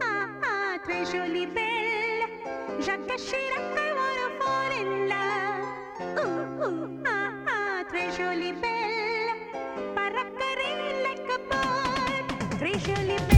ah, ah, très jolie belle. J'attacherai I wanna fall in love. Ooh, ooh, ah, ah, très jolie belle. Paracaré like a bird. Très jolie belle.